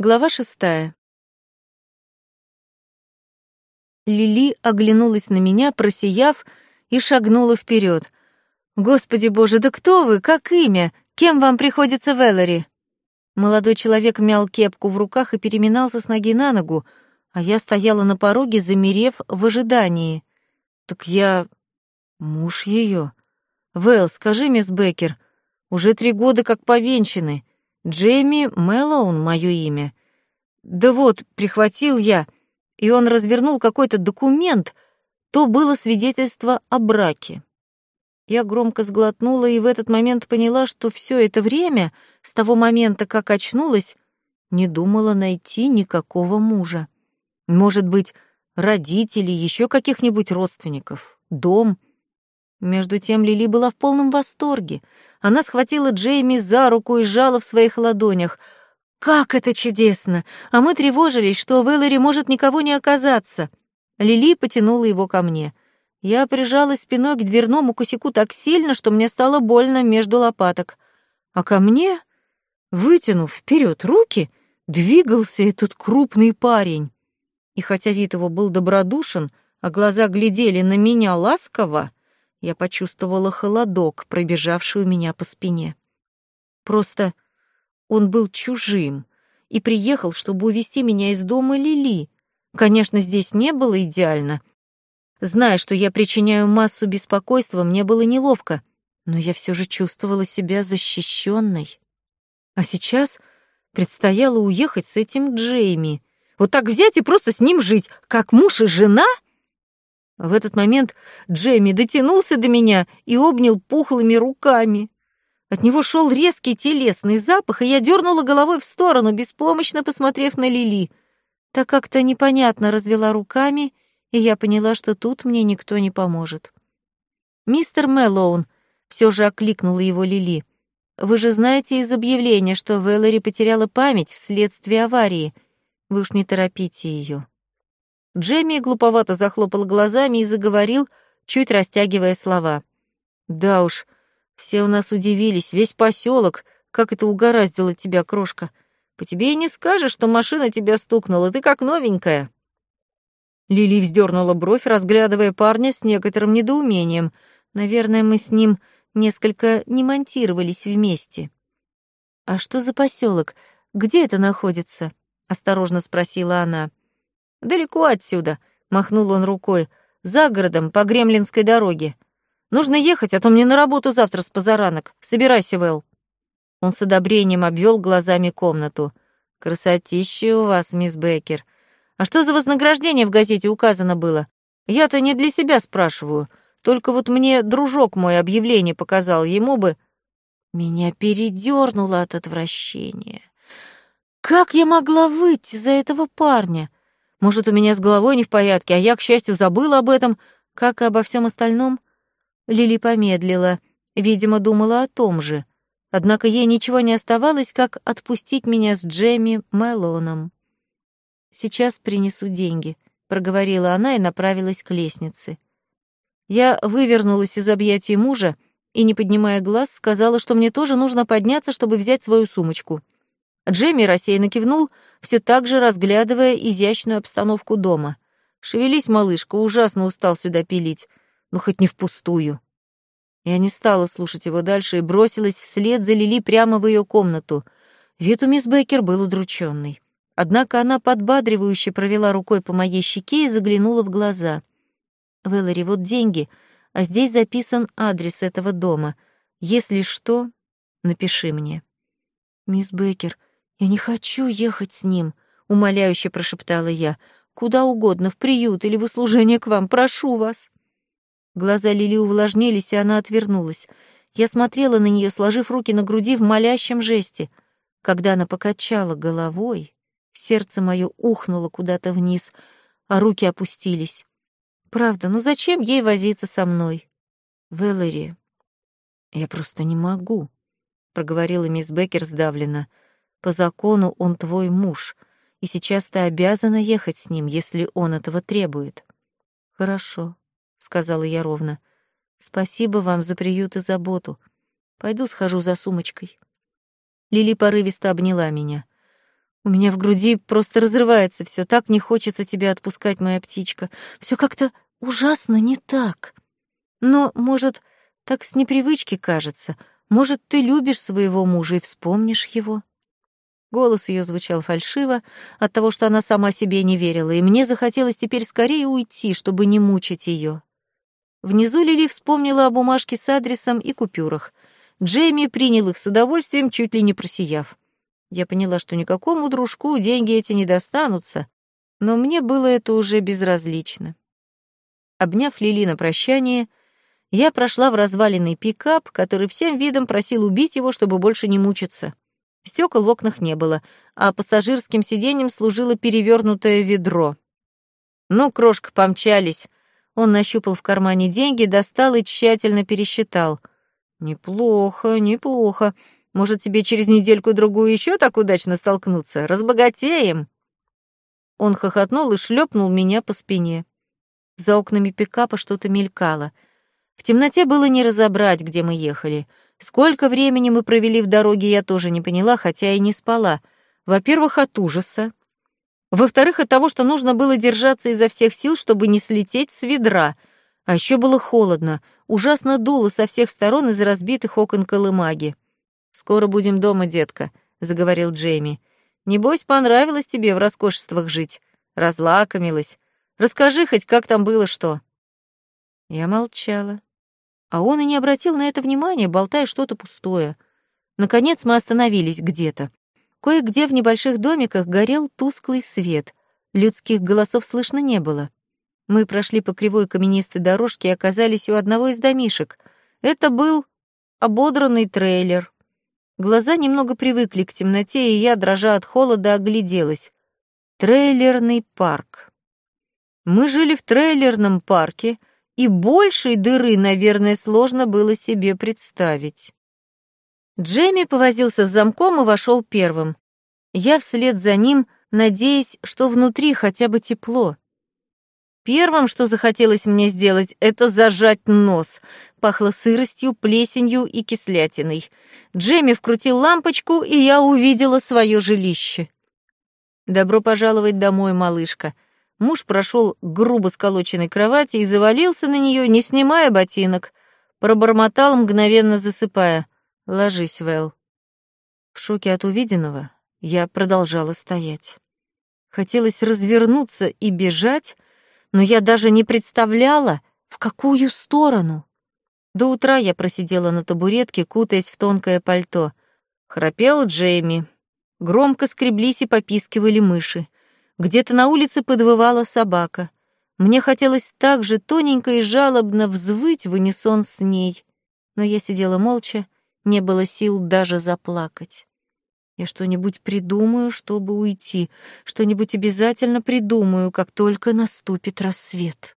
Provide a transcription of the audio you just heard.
Глава шестая. Лили оглянулась на меня, просияв, и шагнула вперед. «Господи боже, да кто вы? Как имя? Кем вам приходится Веллори?» Молодой человек мял кепку в руках и переминался с ноги на ногу, а я стояла на пороге, замерев в ожидании. «Так я... муж ее. Вэл, скажи, мисс Беккер, уже три года как повенчаны. Джейми Мэллоун — мое имя. Да вот, прихватил я, и он развернул какой-то документ, то было свидетельство о браке. Я громко сглотнула и в этот момент поняла, что все это время, с того момента, как очнулась, не думала найти никакого мужа. Может быть, родителей, еще каких-нибудь родственников, дом — между тем Лили была в полном восторге. Она схватила Джейми за руку и сжала в своих ладонях. «Как это чудесно! А мы тревожились, что в Элларе может никого не оказаться!» Лили потянула его ко мне. Я прижалась спиной к дверному косяку так сильно, что мне стало больно между лопаток. А ко мне, вытянув вперед руки, двигался этот крупный парень. И хотя вид его был добродушен, а глаза глядели на меня ласково, я почувствовала холодок, пробежавший у меня по спине. Просто он был чужим и приехал, чтобы увести меня из дома Лили. Конечно, здесь не было идеально. Зная, что я причиняю массу беспокойства, мне было неловко, но я все же чувствовала себя защищенной. А сейчас предстояло уехать с этим Джейми. Вот так взять и просто с ним жить, как муж и жена — в этот момент Джейми дотянулся до меня и обнял пухлыми руками. От него шел резкий телесный запах, и я дернула головой в сторону, беспомощно посмотрев на Лили. Так как-то непонятно развела руками, и я поняла, что тут мне никто не поможет. «Мистер Мэллоун», — все же окликнула его Лили, — «вы же знаете из объявления, что Вэллори потеряла память вследствие аварии. Вы уж не торопите ее. Джемми глуповато захлопал глазами и заговорил, чуть растягивая слова. «Да уж, все у нас удивились, весь поселок, как это угораздило тебя, крошка. По тебе и не скажешь, что машина тебя стукнула, ты как новенькая». Лили вздернула бровь, разглядывая парня с некоторым недоумением. Наверное, мы с ним несколько не монтировались вместе. «А что за поселок? Где это находится?» — осторожно спросила она. «Далеко отсюда», — махнул он рукой, — «за городом, по Гремлинской дороге. Нужно ехать, а то мне на работу завтра с позаранок. Собирайся, Вэл». Он с одобрением обвел глазами комнату. «Красотища у вас, мисс Беккер. А что за вознаграждение в газете указано было? Я-то не для себя спрашиваю. Только вот мне дружок мой объявление показал, ему бы...» Меня передернуло от отвращения. Как я могла выйти за этого парня? Может, у меня с головой не в порядке, а я, к счастью, забыла об этом, как и обо всем остальном? Лили помедлила, видимо, думала о том же. Однако ей ничего не оставалось, как отпустить меня с Джемми Мэлоном. «Сейчас принесу деньги», — проговорила она и направилась к лестнице. Я вывернулась из объятий мужа и, не поднимая глаз, сказала, что мне тоже нужно подняться, чтобы взять свою сумочку. Джемми рассеянно кивнул — все так же разглядывая изящную обстановку дома. «Шевелись, малышка, ужасно устал сюда пилить. Ну, хоть не впустую». Я не стала слушать его дальше и бросилась вслед за Лили прямо в ее комнату. Вид у мисс Бейкер был удрученный. Однако она подбадривающе провела рукой по моей щеке и заглянула в глаза. «Вэллори, вот деньги, а здесь записан адрес этого дома. Если что, напиши мне». «Мисс Бейкер, «Я не хочу ехать с ним», — умоляюще прошептала я. «Куда угодно, в приют или в услужение к вам, прошу вас». Глаза Лили увлажнились, и она отвернулась. Я смотрела на нее, сложив руки на груди в молящем жесте. Когда она покачала головой, сердце мое ухнуло куда-то вниз, а руки опустились. Правда, ну зачем ей возиться со мной? Вэллори, я просто не могу, проговорила мисс Беккер сдавленно. По закону он твой муж, и сейчас ты обязана ехать с ним, если он этого требует. Хорошо, сказала я ровно. Спасибо вам за приют и заботу. Пойду схожу за сумочкой. Лили порывисто обняла меня. У меня в груди просто разрывается все. Так не хочется тебя отпускать, моя птичка. Все как-то ужасно не так. Но, может, так с непривычки кажется. Может, ты любишь своего мужа и вспомнишь его? Голос ее звучал фальшиво от того, что она сама себе не верила, и мне захотелось теперь скорее уйти, чтобы не мучить ее. Внизу Лили вспомнила о бумажке с адресом и купюрах. Джейми принял их с удовольствием, чуть ли не просияв. Я поняла, что никакому дружку деньги эти не достанутся, но мне было это уже безразлично. Обняв Лили на прощание, я прошла в разваленный пикап, который всем видом просил убить его, чтобы больше не мучиться. Стекол в окнах не было, а пассажирским сиденьем служило перевернутое ведро. «Ну, крошка, помчались!» Он нащупал в кармане деньги, достал и тщательно пересчитал. «Неплохо, неплохо. Может, тебе через недельку-другую еще так удачно столкнуться? Разбогатеем!» Он хохотнул и шлепнул меня по спине. За окнами пикапа что-то мелькало. В темноте было не разобрать, где мы ехали — Сколько времени мы провели в дороге, я тоже не поняла, хотя и не спала. Во-первых, от ужаса. Во-вторых, от того, что нужно было держаться изо всех сил, чтобы не слететь с ведра. А еще было холодно, ужасно дуло со всех сторон из разбитых окон колымаги. «Скоро будем дома, детка», — заговорил Джейми. «Небось, понравилось тебе в роскошествах жить. Разлакомилась. Расскажи хоть, как там было что». Я молчала. А он и не обратил на это внимания, болтая что-то пустое. Наконец мы остановились где-то. Кое-где в небольших домиках горел тусклый свет. Людских голосов слышно не было. Мы прошли по кривой каменистой дорожке и оказались у одного из домишек. Это был ободранный трейлер. Глаза немного привыкли к темноте, и я, дрожа от холода, огляделась. Трейлерный парк. Мы жили в трейлерном парке, и большей дыры, наверное, сложно было себе представить. Джейми повозился с замком и вошел первым. Я вслед за ним, надеясь, что внутри хотя бы тепло. Первым, что захотелось мне сделать, это зажать нос. Пахло сыростью, плесенью и кислятиной. Джейми вкрутил лампочку, и я увидела свое жилище. «Добро пожаловать домой, малышка», Муж прошел к грубо сколоченной кровати и завалился на нее, не снимая ботинок. Пробормотал, мгновенно засыпая. «Ложись, Вэл». В шоке от увиденного я продолжала стоять. Хотелось развернуться и бежать, но я даже не представляла, в какую сторону. До утра я просидела на табуретке, кутаясь в тонкое пальто. Храпел Джейми. Громко скреблись и попискивали мыши. Где-то на улице подвывала собака. Мне хотелось так же тоненько и жалобно взвыть в унисон с ней. Но я сидела молча, не было сил даже заплакать. Я что-нибудь придумаю, чтобы уйти, что-нибудь обязательно придумаю, как только наступит рассвет.